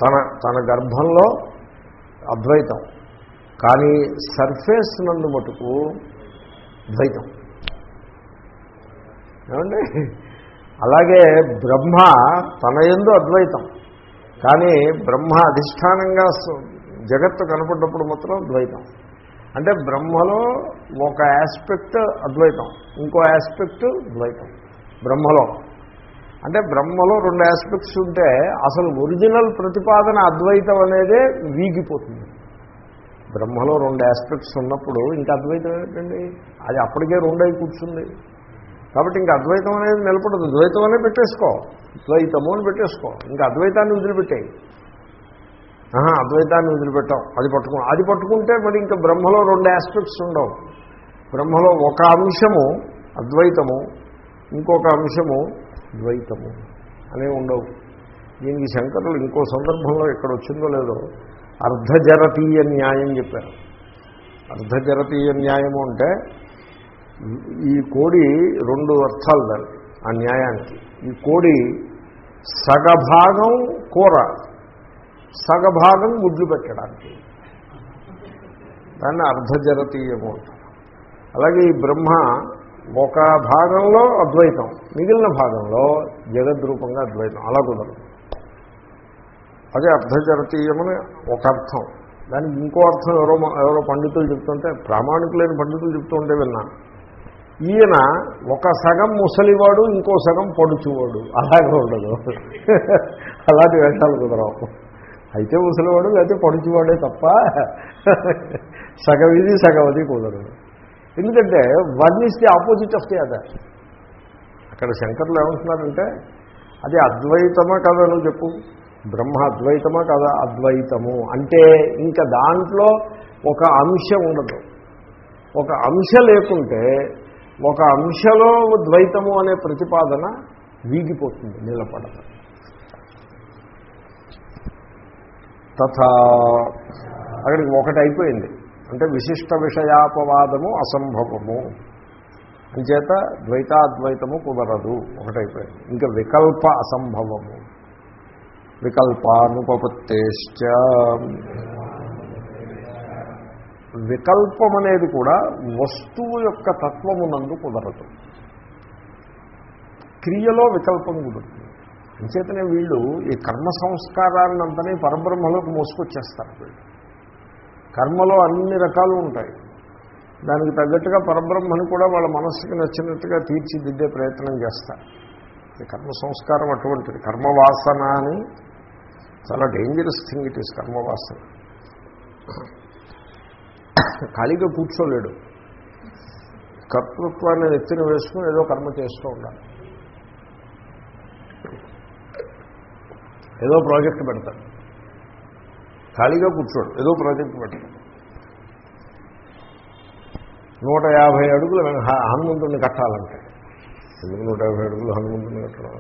తన తన గర్భంలో అద్వైతం. కానీ సర్ఫేస్ నందు మటుకు ద్వైతం. ఏమండి? అలాగే బ్రహ్మ తన ఎందు అద్వైతం. కానీ బ్రహ్మ అధిష్టానంగా జగత్తు కనపడ్డప్పుడు మాత్రం ద్వైతం అంటే బ్రహ్మలో ఒక ఆస్పెక్ట్ అద్వైతం ఇంకో ఆస్పెక్ట్ ద్వైతం. బ్రహ్మలో. అంటే బ్రహ్మలో రెండు ఆస్పెక్ట్స్ ఉంటే అసలు ఒరిజినల్ ప్రతిపాదన అద్వైతం అనేదే వీగిపోతుంది. బ్రహ్మలో రెండు ఆస్పెక్ట్స్ ఉన్నప్పుడు ఇంకా అద్వైతం ఏంటండి అది అప్పటికే రెండై కూర్చుంది. కాబట్టి ఇంకా అద్వైతం అనేది నిలబడదు. ద్వైతం అనే పెట్టేసుకో. ద్వైతము అని పెట్టేసుకో. ఇంకా అద్వైతాన్ని వదిలిపెట్టేయి. అద్వైతాన్ని వదిలిపెట్టాం. అది పట్టుకు అది పట్టుకుంటే మరి ఇంకా బ్రహ్మలో రెండు ఆస్పెక్ట్స్ ఉండవు. బ్రహ్మలో ఒక అంశము అద్వైతము ఇంకొక అంశము ద్వైతము అనేవి ఉండవు. దీనికి శంకరులు ఇంకో సందర్భంలో ఇక్కడ వచ్చిందో లేదో అర్ధజరతీయ న్యాయం చెప్పారు. అర్ధజరతీయ న్యాయము అంటే ఈ కోడి రెండు అర్థాలు దాన్ని ఆ న్యాయానికి. ఈ కోడి సగభాగం కూర సగభాగం గుడ్లు పెట్టడానికి. దాన్ని అర్ధజరతీయము అలాగే ఈ బ్రహ్మ ఒక భాగంలో అద్వైతం మిగిలిన భాగంలో జగద్రూపంగా అద్వైతం అలా కుదరదు. అదే అర్ధజరతీయమని ఒక అర్థం. దానికి ఇంకో అర్థం ఎవరో ఎవరో పండితులు చెప్తుంటే ప్రామాణికులైన పండితులు చెప్తూ ఉంటే విన్నాను ఈయన ఒక సగం ముసలివాడు ఇంకో సగం పొడుచువాడు. అలాగే ఉండదు. అలాంటి వేషాలు కుదరవు. అయితే ముసలివాడు లేకపోతే పొడుచువాడే తప్ప సగం ఇది సగం అది కుదరదు. ఎందుకంటే one is the opposite of the other. అక్కడ శంకర్లు ఏమంటున్నారంటే అది అద్వైతమా కదా నువ్వు చెప్పు? బ్రహ్మ అద్వైతమా కదా? అద్వైతము. అంటే ఇంకా దాంట్లో ఒక అంశం ఉండదు. ఒక అంశ లేకుంటే ఒక అంశలో ద్వైతము అనే ప్రతిపాదన వీగిపోతుంది నిలబడదు. తథా. అక్కడికి ఒకటి అయిపోయింది. అంటే విశిష్ట విషయాపవాదము అసంభవము. అంచేత ద్వైతాద్వైతము కుదరదు. ఒకటైపోయింది ఇంకా వికల్ప అసంభవము. వికల్పానుపపత్తేశ్చ. వికల్పం అనేది కూడా వస్తువు యొక్క తత్వమునందు కుదరదు. క్రియలో వికల్పం కుదురుతుంది. అంచేతనే వీళ్ళు ఈ కర్మ సంస్కారాన్నంతనే పరబ్రహ్మలోకి మోసుకొచ్చేస్తారు వీళ్ళు. కర్మలో అన్ని రకాలు ఉంటాయి. దానికి తగ్గట్టుగా పరబ్రహ్మని కూడా వాళ్ళ మనస్సుకి నచ్చినట్టుగా తీర్చిదిద్దే ప్రయత్నం చేస్తారు. ఈ కర్మ సంస్కారం అటువంటిది. కర్మవాసన అని చాలా డేంజరస్ థింగ్ ఇట్ ఈస్ కర్మవాసన. ఖాళీగా కూర్చోలేడు. కర్తృత్వాన్ని నెత్తిన వేసుకుని ఏదో కర్మ చేస్తూ ఉండాలి. ఏదో ప్రాజెక్ట్ పెడతాడు ఖాళీగా కూర్చోడు ఏదో ప్రాజెక్ట్ పెడతాడు నూట యాభై అడుగులు హ- హనుమంతుడిని కట్టాలంటే. ఎందుకు నూట యాభై అడుగులు హనుమంతుడిని కట్టడం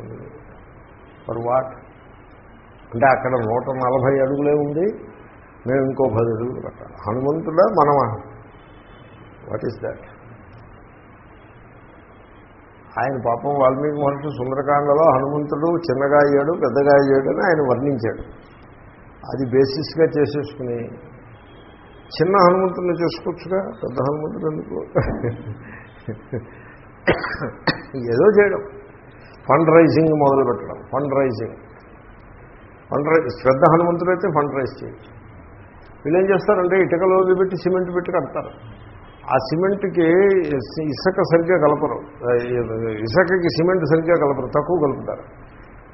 ఫర్ వాట్ అంటే అక్కడ నూట నలభై అడుగులే ఉంది మేము ఇంకో పది అడుగులు కట్టాలి. హనుమంతుడా మనమా? వాట్ ఈస్ దాట్ ఆయన పాపం వాల్మీకి మహర్షి సుందరకాండలో హనుమంతుడు చిన్నగా అయ్యాడు పెద్దగా అయ్యాడు అని ఆయన వర్ణించాడు. అది బేసిస్గా చేసేసుకుని చిన్న హనుమంతుడిని చేసుకోవచ్చుగా? పెద్ద హనుమంతుడు ఎందుకు? ఏదో చేయడం. ఫండ్ రైజింగ్ మొదలు పెట్టడం ఫండ్ రైజింగ్. ఫండ్ రైజ్ పెద్ద హనుమంతుడు అయితే ఫండ్ రైజ్ చేయొచ్చు. వీళ్ళు ఏం చేస్తారంటే ఇటుకలో పెట్టి సిమెంట్ పెట్టి కడతారు. ఆ సిమెంట్కి ఇసుక సరిగ్గా కలపరు. ఇసుకకి సిమెంట్ సరిగ్గా కలపరు తక్కువ కలుపుతారు.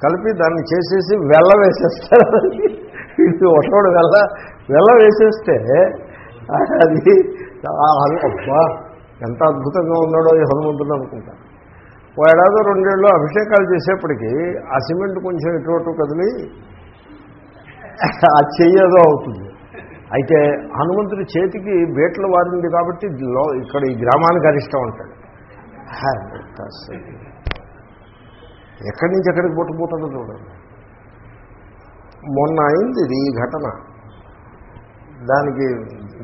కలిపి దాన్ని చేసేసి వెల్ల వేసేస్తారు. ఇది ఒకటోడు వెళ్ళ వెళ్ళ వేసేస్తే అది ఆ హను- అబ్బా ఎంత అద్భుతంగా ఉన్నాడో ఈ హనుమంతుడు అనుకుంటాను ఓ ఏడాది రెండేళ్ళు అభిషేకాలు చేసేప్పటికీ ఆ సిమెంట్ కొంచెం ఇటువంటి కదిలి ఆ చెయ్యేదో అవుతుంది. అయితే హనుమంతుడి చేతికి బేట్లు వారింది కాబట్టి ఇక్కడ ఈ గ్రామానికి అరిష్టం అంటాడు. ఎక్కడి నుంచి ఎక్కడికి పుట్టబోతుందో చూడండి. మొన్న అయింది ఇది ఈ ఘటన. దానికి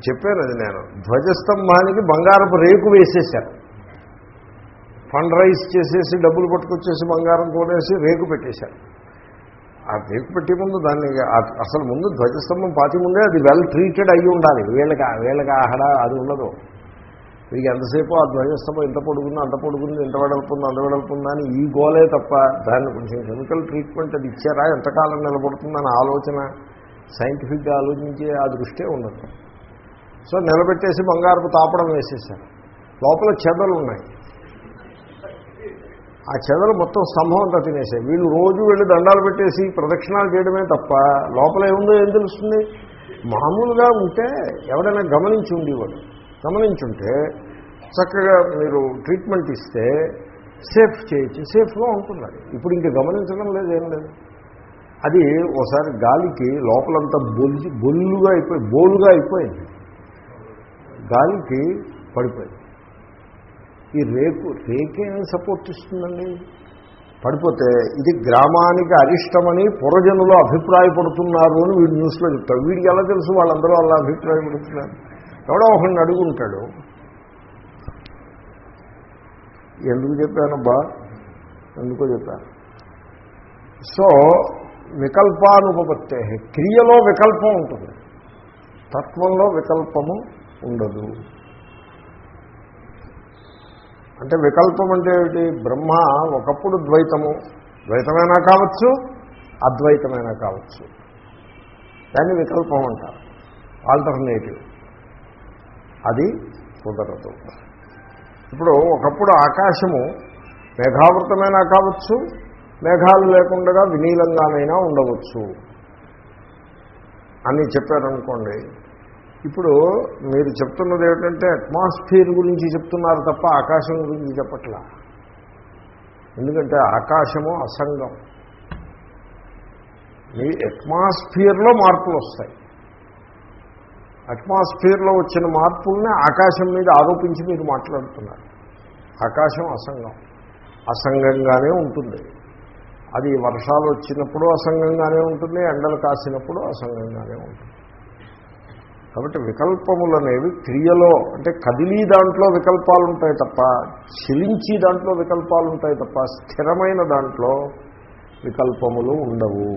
చెప్పాను అది నేను. ధ్వజస్తంభానికి బంగారపు రేకు వేసేశారు. ఫండ్ రైజ్ చేసేసి డబ్బులు పట్టుకొచ్చేసి బంగారం కొనేసి రేకు పెట్టేశారు. ఆ రేకు పెట్టే ముందు దాన్ని అసలు ముందు ధ్వజస్తంభం పాతి ముందే అది వెల్ ట్రీటెడ్ అయ్యి ఉండాలి. వీళ్ళకి వీళ్ళకి ఆహడ అది ఉండదు. మీకు ఎంతసేపు ఆ ధ్వజస్తంభం ఇంత పొడుగుంది అంత పొడుగుంది ఇంత వెడల్పుంది అంత వెడల్పుంది అని ఈ గోలే తప్ప దాన్ని కొంచెం కెమికల్ ట్రీట్మెంట్ అది ఇచ్చారా? ఎంతకాలం నిలబడుతుందని ఆలోచన సైంటిఫిక్గా ఆలోచించే ఆ దృష్టే ఉండదు. సో నిలబెట్టేసి బంగారపు తాపడం వేసేసారు లోపల చెదలు ఉన్నాయి. ఆ చెదలు మొత్తం స్తంభం అంతా తినేసాయి. వీళ్ళు రోజు వెళ్ళి దండాలు పెట్టేసి ప్రదక్షిణాలు చేయడమే తప్ప లోపల ఏముందో ఏం తెలుస్తుంది? మామూలుగా ఉంటే ఎవడైనా గమనించి ఉండేవాడు గమనించుంటే చక్కగా మీరు ట్రీట్మెంట్ ఇస్తే సేఫ్ చేయొచ్చు సేఫ్గా ఉంటుంది అది ఇప్పుడు ఇంక గమనించడం లేదు ఏం లేదు. అది ఒకసారి గాలికి లోపలంతా బొల్లి బొల్లుగా అయిపోయి బోలుగా అయిపోయింది. గాలికి పడిపోయింది. ఈ రేకు రేకేమి సపోర్ట్ ఇస్తుందండి? పడిపోతే ఇది గ్రామానికి అరిష్టమని పురజనులు అభిప్రాయపడుతున్నారు అని వీడు న్యూస్లో చెప్తారు వీడికి ఎలా తెలుసు వాళ్ళందరూ అలా అభిప్రాయపడుతున్నారు? ఎవడో ఒకరిని అడుగుంటాడు. ఎందుకు చెప్పానబ్బా? ఎందుకో చెప్పాను సో వికల్పానుపత్తే క్రియలో వికల్పం ఉంటుంది. తత్వంలో వికల్పము ఉండదు. అంటే వికల్పం అంటే ఏమిటి? బ్రహ్మ ఒకప్పుడు ద్వైతము. ద్వైతమైనా కావచ్చు అద్వైతమైనా కావచ్చు. దాన్ని వికల్పం అంటారు. ఆల్టర్నేటివ్ అది కుదరదు. ఇప్పుడు ఒకప్పుడు ఆకాశము మేఘావృతమైనా కావచ్చు మేఘాలు లేకుండా వినీలంగానైనా ఉండవచ్చు. అని చెప్పారనుకోండి ఇప్పుడు మీరు చెప్తున్నది ఏమిటంటే అట్మాస్ఫియర్ గురించి చెప్తున్నారు తప్ప ఆకాశం గురించి చెప్పట్లా. ఎందుకంటే ఆకాశము అసంగం. మీ అట్మాస్ఫియర్లో మార్పులు వస్తాయి. అట్మాస్ఫియర్లో వచ్చిన మార్పుల్ని ఆకాశం మీద ఆరోపించి మీరు మాట్లాడుతున్నారు. ఆకాశం అసంగం. అసంగంగానే ఉంటుంది. అది వర్షాలు వచ్చినప్పుడు అసంగంగానే ఉంటుంది ఎండలు కాసినప్పుడు అసంగంగానే ఉంటుంది. కాబట్టి వికల్పములు అనేవి క్రియలో అంటే కదిలీ దాంట్లో వికల్పాలు ఉంటాయి తప్ప చెలించి దాంట్లో వికల్పాలు ఉంటాయి తప్ప స్థిరమైన దాంట్లో వికల్పములు ఉండవు.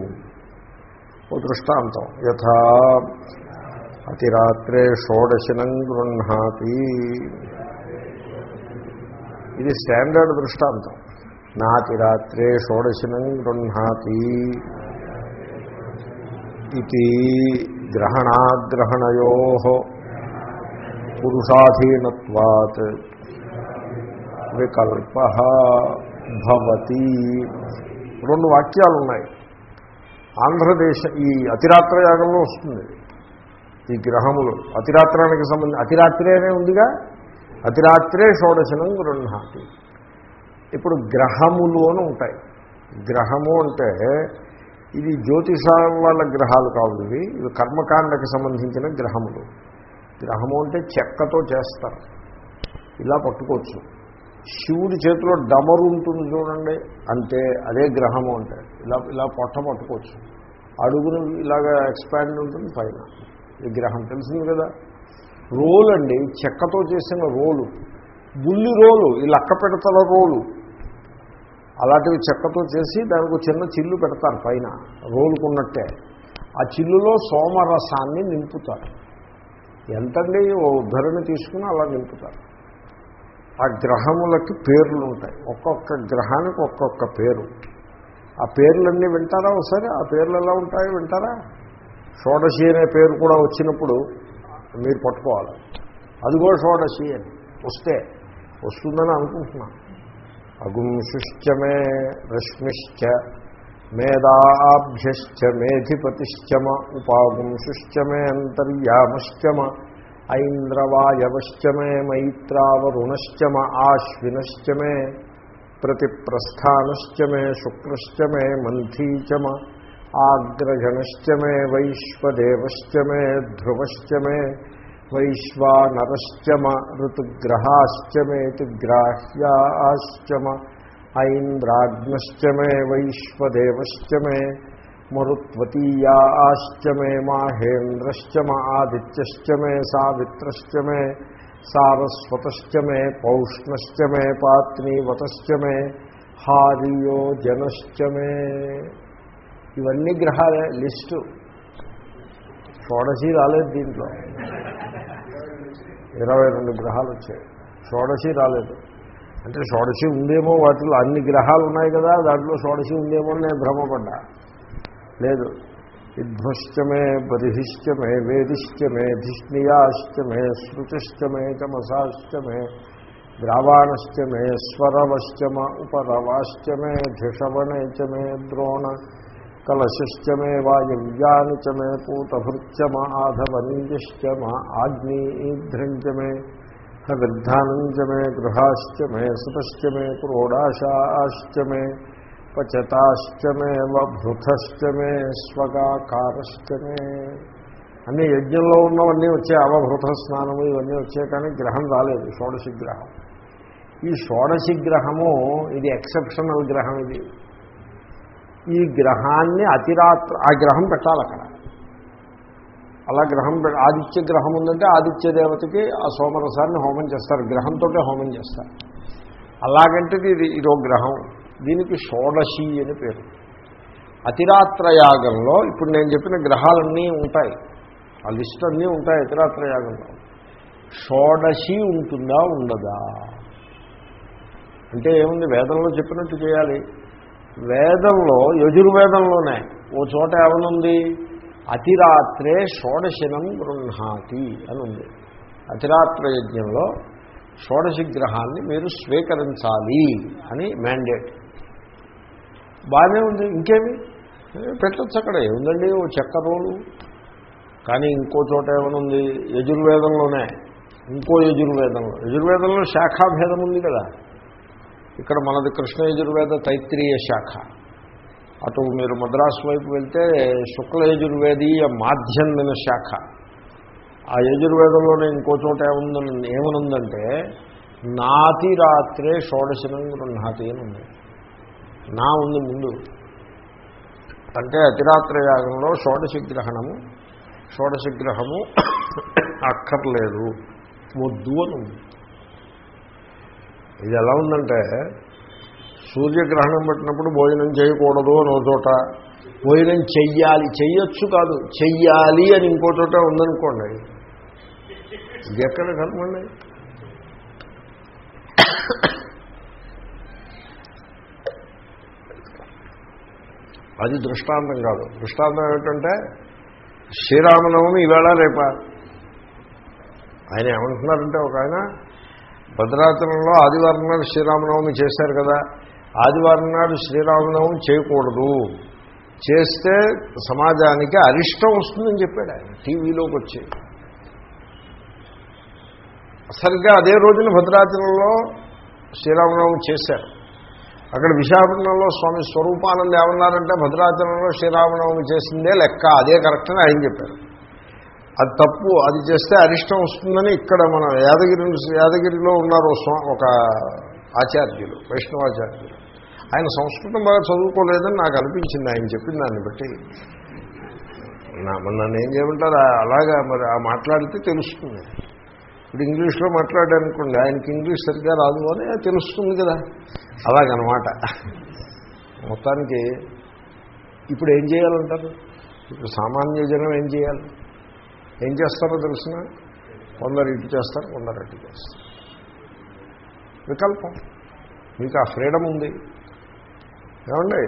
ఓ దృష్టాంతం. యథా అతిరాత్రే షోడశనం గృహాతి ఇది స్టాండర్డ్ దృష్టాంతం. నాతిరాత్రే షోడశనం గృహాతి ఇది గ్రహణాగ్రహణయో పురుషాధీనత్వాత్ వికల్ప భవతి. రెండు వాక్యాలు ఉన్నాయి ఆంధ్రదేశ ఈ అతిరాత్ర యాగంలో వస్తుంది. ఈ గ్రహములు అతిరాత్రానికి సంబంధించి అతిరాత్రేనే ఉందిగా? అతిరాత్రే షోడశనం గృహాతి ఇప్పుడు గ్రహములు అని ఉంటాయి. గ్రహము అంటే ఇది జ్యోతిషాల వాళ్ళ గ్రహాలు కావు ఇవి. ఇవి కర్మకాండకి సంబంధించిన గ్రహములు. గ్రహము అంటే చెక్కతో చేస్తారు. ఇలా పట్టుకోవచ్చు. శివుడి చేతిలో డమరు ఉంటుంది చూడండి. అంటే అదే గ్రహము అంటే. ఇలా ఇలా పొట్ట పట్టుకోవచ్చు. అడుగును ఇలాగా ఎక్స్పాండ్ ఉంటుంది పైన. ఈ గ్రహం తెలిసింది కదా. రోలు అండి చెక్కతో చేసిన రోలు. బుల్లి రోలు ఈ లక్క పెడతల రోలు. అలాంటివి చెక్కతో చేసి దానికి చిన్న చిల్లు పెడతారు పైన రోలుకున్నట్టే. ఆ చిల్లులో సోమరసాన్ని నింపుతారు. ఎంతండి ఓ ఉద్ధరణ తీసుకుని అలా నింపుతారు. ఆ గ్రహములకి పేర్లు ఉంటాయి. ఒక్కొక్క గ్రహానికి ఒక్కొక్క పేరు. ఆ పేర్లన్నీ వింటారా ఒకసారి? ఆ పేర్లు ఎలా ఉంటాయో వింటారా? షోడశి అనే పేరు కూడా వచ్చినప్పుడు మీరు పట్టుకోవాలి. అదిగో షోడశి అని వస్తే వస్తుందని అనుకుంటున్నాను. అగుంశుశ్చమే రశ్మిశ్చ మేధాభ్యశ్చ మేధిపతిశ్చమ ఉపాగుంశుశ్చమే అంతర్యామశ్చమ ఐంద్రవాయవశ్చ మే మైత్రావరుణశ్చమ ఆశ్వినశ్చ మే ప్రతిప్రస్థానశ్చ మే శుక్రశ్చ మే మంథీచమ ఆగ్రజనశ్చ మే వైశ్వదేవశ్చ మే ధ్రువశ్చ మే వైశ్వానరశ్చమ ఋతుగ్రహాశ్చమేతి గ్రాహ్యాశ్చమ ఐంద్రాగ్నశ్చమే వైశ్వదేవశ్చమే మరుత్వతీయాశ్చమే మాహేంద్రశ్చమ ఆదిత్యశ్చమే సావిత్రశ్చమే సారస్వతశ్చమే పౌష్ణశ్చమే పాత్నీవతశ్చమే హారియో జనశ్చమే ఇవన్నీ గ్రహాలే లిస్టు. షోడశీ రాలేదు దీంట్లో. ఇరవై రెండు గ్రహాలు వచ్చాయి. షోడశి రాలేదు. అంటే షోడశి ఉందేమో వాటిలో అన్ని గ్రహాలు ఉన్నాయి కదా దాంట్లో షోడశి ఉందేమో అని నేను భ్రమపడ్డా. లేదు. విధ్వశ్చమే బరిహిశ్చమే వేదిశ్చమే ధిష్ణియాశ్చమే శృతిశ్చమే చమసాశ్చమే ద్రావాణశ్చమే స్వరవశ్చమ ఉపరవాశ్చమే ధిషవణే చ మే ద్రోణ కలశశ్చమే వాయవ్యాని చ మే పూతభృత్యమ ఆధవనీయశ్చమ ఆగ్నేధ్రంచమే హవిర్ధానంచమే గృహాశ్చమే సుతశ్చమే క్రోడాశాశ్చమే పచతాశ్చమేవ భృతశ్చమే స్వగాకారశ్చమే అన్ని యజ్ఞంలో ఉన్నవన్నీ వచ్చాయి అవభృత స్నానము ఇవన్నీ వచ్చాయి కానీ గ్రహం రాలేదు షోడశి గ్రహం. ఈ షోడశి గ్రహము ఇది ఎక్సెప్షనల్ గ్రహం ఇది. ఈ గ్రహాన్ని అతిరాత్ర ఆ గ్రహం పెట్టాలి అక్కడ. అలా గ్రహం పె- ఆదిత్య గ్రహం ఉందంటే ఆదిత్య దేవతకి ఆ సోమరసాన్ని హోమం చేస్తారు. గ్రహంతో హోమం చేస్తారు. అలాగంటే ఇది ఇదో గ్రహం. దీనికి షోడశి అని పేరు. అతిరాత్రయాగంలో ఇప్పుడు నేను చెప్పిన గ్రహాలన్నీ ఉంటాయి. ఆ లిస్ట్ అన్నీ ఉంటాయి అతిరాత్రయాగంలో. షోడశి ఉంటుందా ఉండదా? అంటే ఏముంది? వేదంలో చెప్పినట్టు చేయాలి. వేదంలో యజుర్వేదంలోనే ఓ చోట ఏమనుంది? అతిరాత్రే షోడశనం గృహాతి అని ఉంది అతిరాత్ర యజ్ఞంలో షోడశి గ్రహాన్ని మీరు స్వీకరించాలి అని మ్యాండేట్ బాగానే ఉంది. ఇంకేమి? పెట్టచ్చు అక్కడ. ఏముందండి? ఓ చెక్క రోలు. కానీ ఇంకో చోట ఏమనుంది? యజుర్వేదంలోనే. ఇంకో యజుర్వేదంలో. యజుర్వేదంలో శాఖాభేదం ఉంది కదా. ఇక్కడ మనది కృష్ణ యజుర్వేద తైత్రీయ శాఖ. అటు మీరు మద్రాసు వైపు వెళ్తే శుక్ల యజుర్వేదీయ మాధ్యమిన శాఖ. ఆ యజుర్వేదంలోనే ఇంకో చోట ఏముందని ఏమనుందంటే నాతి రాత్రే షోడశనం గృహాతి అని ఉంది. నా ఉంది ముందు. అంటే అతిరాత్ర యాగంలో షోడశి గ్రహణము షోడశి గ్రహము అక్కర్లేదు. వద్దు అని ఉంది. ఇది ఎలా ఉందంటే సూర్యగ్రహణం పెట్టినప్పుడు భోజనం చేయకూడదు అని ఒక చోట. భోజనం చెయ్యాలి. చెయ్యొచ్చు కాదు. చెయ్యాలి అని ఇంకో చోట ఉందనుకోండి. ఇది ఎక్కడ కలపండి అది దృష్టాంతం కాదు. దృష్టాంతం ఏమిటంటే శ్రీరామనవమి ఈవేళ రేపా. ఆయన ఏమంటున్నారంటే ఒక ఆయన భద్రాచలంలో ఆదివారం నాడు శ్రీరామనవమి చేశారు కదా ఆదివారం నాడు శ్రీరామనవమి చేయకూడదు. చేస్తే సమాజానికి అరిష్టం వస్తుందని చెప్పాడు ఆయన టీవీలోకి వచ్చి. సరిగ్గా అదే రోజున భద్రాచలంలో శ్రీరామనవమి చేశారు. అక్కడ విశాఖపట్నంలో స్వామి స్వరూపానంద ఏమన్నారంటే భద్రాచలంలో శ్రీరామనవమి చేసిందే లెక్క అదే కరెక్ట్ అని ఆయన చెప్పారు. అది తప్పు. అది చేస్తే అరిష్టం వస్తుందని ఇక్కడ మన యాదగిరి యాదగిరిలో ఉన్నారు ఒక ఆచార్యులు వైష్ణవాచార్యులు. ఆయన సంస్కృతం బాగా చదువుకోలేదని నాకు అనిపించింది. ఆయన చెప్పిన దాన్ని బట్టి. నా నన్ను ఏం చేయమంటారు? అలాగా మరి ఆ మాట్లాడితే తెలుస్తుంది. ఇప్పుడు ఇంగ్లీష్లో మాట్లాడానుకోండి ఆయనకి ఇంగ్లీష్ సరిగ్గా రాదు అని తెలుస్తుంది కదా. అలాగనమాట. మొత్తానికి ఇప్పుడు ఏం చేయాలంటారు? ఇప్పుడు సామాన్య జనం ఏం చేయాలి? ఏం చేస్తారో తెలిసిన? కొందరు ఇటు చేస్తారు కొందరు అటు చేస్తారు. వికల్పం. మీకు ఆ ఫ్రీడమ్ ఉంది. ఏమండి?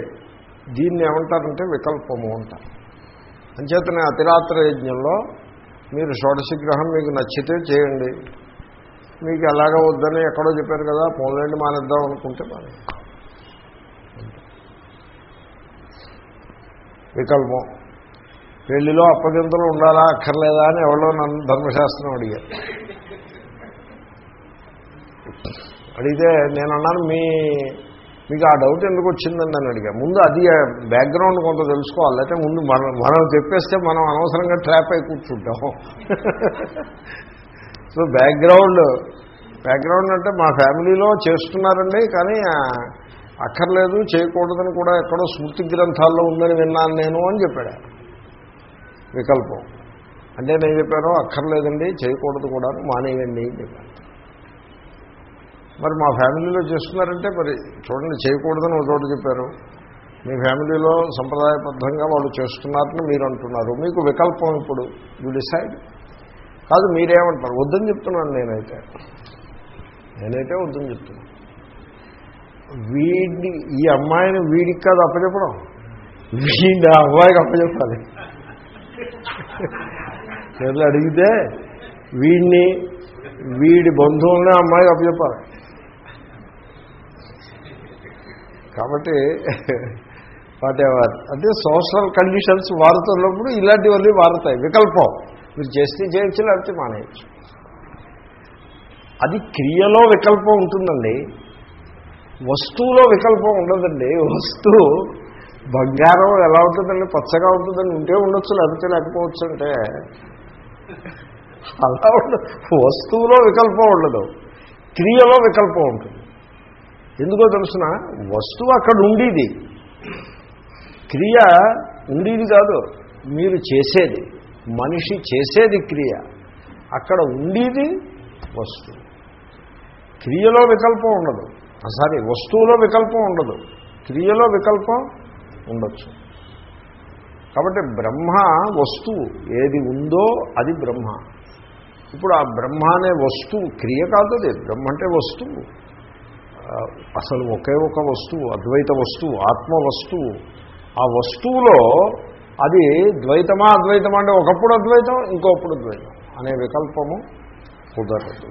దీన్ని ఏమంటారంటే వికల్పము అంటారు. అంచేతనే అతిరాత్ర యజ్ఞంలో మీరు షోడశ గ్రహం మీకు నచ్చితే చేయండి. మీకు ఎలాగ వద్దని ఎక్కడో చెప్పారు కదా పోన్లేండి మానేద్దాం అనుకుంటే మానే వికల్పం. పెళ్ళిలో అప్పగింతలు ఉండాలా అక్కర్లేదా అని ఎవరో నన్ను ధర్మశాస్త్రం అడిగారు. అడిగితే నేను అన్నాను మీ మీకు ఆ డౌట్ ఎందుకు వచ్చిందని నేను అడిగా. ముందు అది బ్యాక్గ్రౌండ్ కొంత తెలుసుకోవాలి. అయితే ముందు మనం మనం చెప్పేస్తే మనం అనవసరంగా ట్రాప్ అయి కూర్చుంటాం. సో బ్యాక్గ్రౌండ్ బ్యాక్గ్రౌండ్ అంటే మా ఫ్యామిలీలో చేస్తున్నారండి కానీ అక్కర్లేదు చేయకూడదని కూడా ఎక్కడో స్మృతి గ్రంథాల్లో ఉందని విన్నాను నేను అని చెప్పాడు. వికల్పం. అంటే నేను చెప్పాను అక్కర్లేదండి చేయకూడదు కూడా మానేయండి అని చెప్పాను. మరి మా ఫ్యామిలీలో చేస్తున్నారంటే మరి చూడండి చేయకూడదని ఒక చోట చెప్పారు. మీ ఫ్యామిలీలో సంప్రదాయబద్ధంగా వాళ్ళు చేస్తున్నారని మీరు అంటున్నారు. మీకు వికల్పం ఇప్పుడు. యూ డిసైడ్ కాదు మీరేమంటారు? వద్దని చెప్తున్నాను నేనైతే. నేనైతే వద్దని చెప్తున్నాను. వీడి ఈ అమ్మాయిని వీడికి కాదు అప్పచెప్పడం. వీడి ఆ అమ్మాయికి అప్పచెప్పాలి. పేర్లు అడిగితే వీడిని వీడి బంధువులనే అమ్మాయి అప్పచెప్పాలి. కాబట్టి వాట్ ఎవర్ అంటే సోషల్ కండిషన్స్ వారుతున్నప్పుడు ఇలాంటివన్నీ వారుతాయి వికల్పం. మీరు చేస్తే చేయొచ్చు లేకపోతే మానేయచ్చు. అది క్రియలో వికల్పం ఉంటుందండి. వస్తువులో వికల్పం ఉండదండి. వస్తువు బంగారం ఎలా ఉంటుందండి? పచ్చగా ఉంటుందని ఉంటే ఉండొచ్చు లేకపోతే లేకపోవచ్చు అంటే అలా ఉండదు. వస్తువులో వికల్పం ఉండదు. క్రియలో వికల్పం ఉంటుంది. ఎందుకో తెలుసిన? వస్తువు అక్కడ ఉండేది. క్రియ ఉండేది కాదు. మీరు చేసేది. మనిషి చేసేది క్రియ. అక్కడ ఉండేది వస్తువు. క్రియలో వికల్పం ఉండదు. సారీ వస్తువులో వికల్పం ఉండదు. క్రియలో వికల్పం ఉండొచ్చు. కాబట్టి బ్రహ్మ వస్తువు ఏది ఉందో అది బ్రహ్మ. ఇప్పుడు ఆ బ్రహ్మ అనే వస్తువు క్రియ కాదు అది. బ్రహ్మ అంటే వస్తువు. అసలు ఒకే ఒక వస్తువు అద్వైత వస్తువు ఆత్మ వస్తువు. ఆ వస్తువులో అది ద్వైతమా అద్వైతమా అంటే ఒకప్పుడు అద్వైతం ఇంకొప్పుడు ద్వైతం అనే వికల్పము కుదరదు.